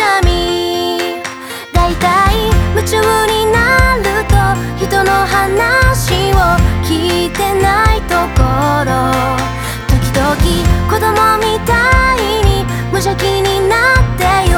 ゃみだい。たい夢中になると人の話を聞いてないところ。時々子供みたいに無邪気になってよ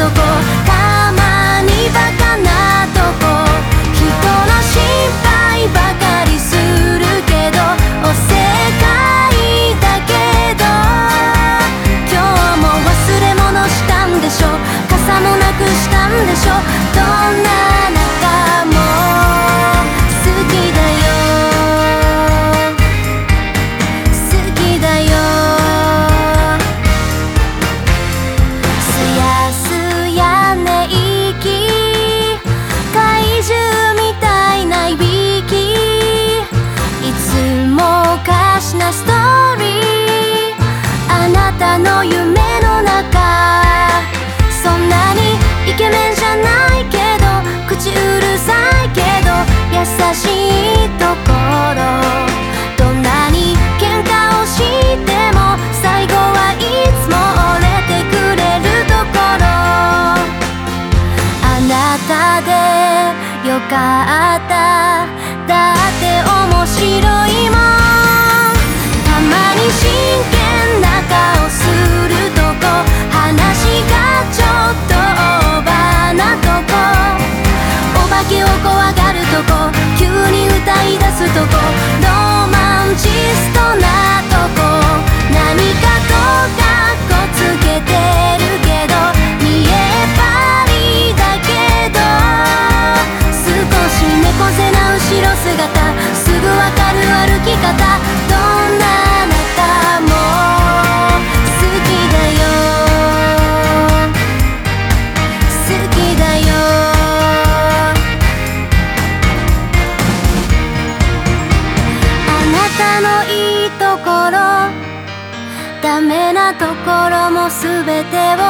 どこか躲のいいところ。ダメなところも全てを。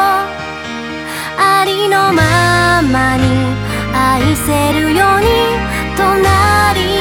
ありのままに愛せるように。隣